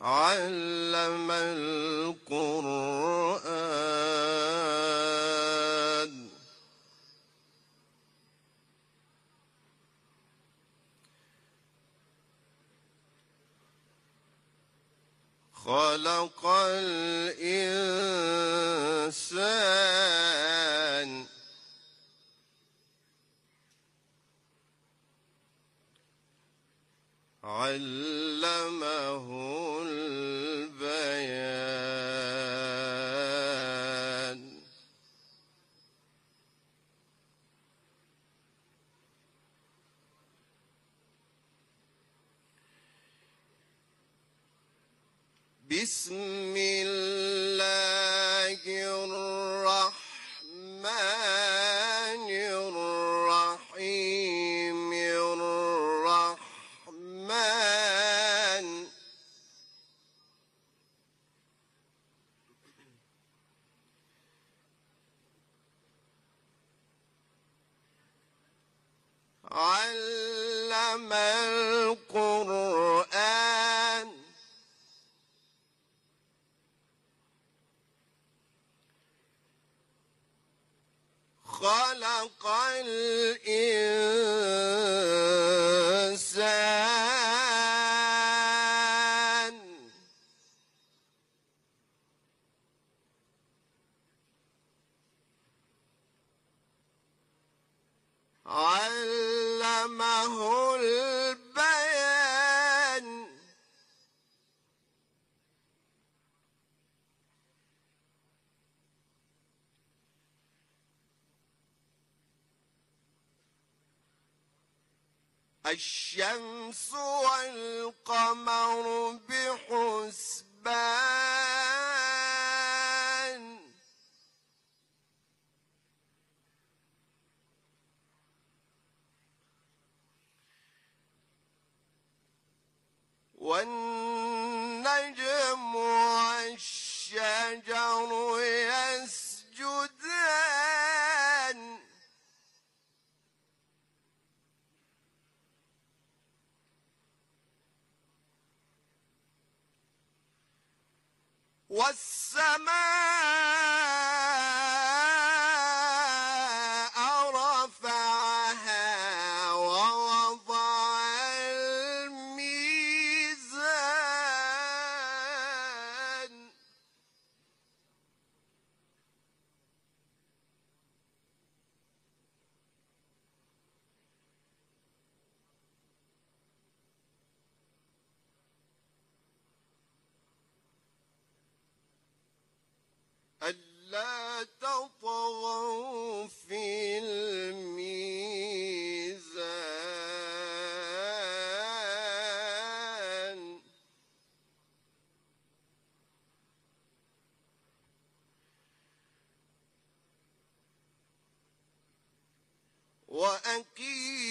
علم القرآن. خلق الإنسان علمه بسم الله الرحمن الرحيم الرحمن. علم القرآن خلق الإنسان. الشمس والقمر بحسبان. والنجم والسماء ألا تطغوا في الميزان. وأقيموا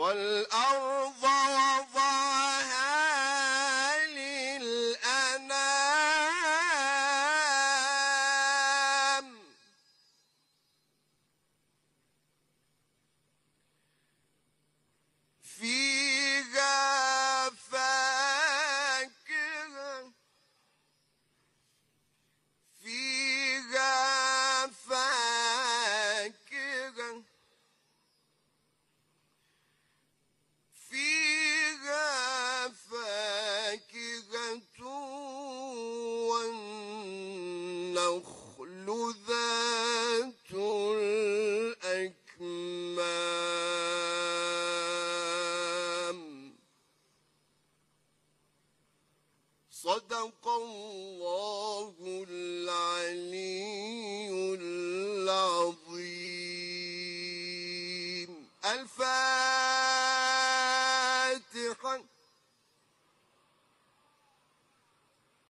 والأرض والنخل ذات الأكمام. صدق الله العلي العظيم. الفاتحة.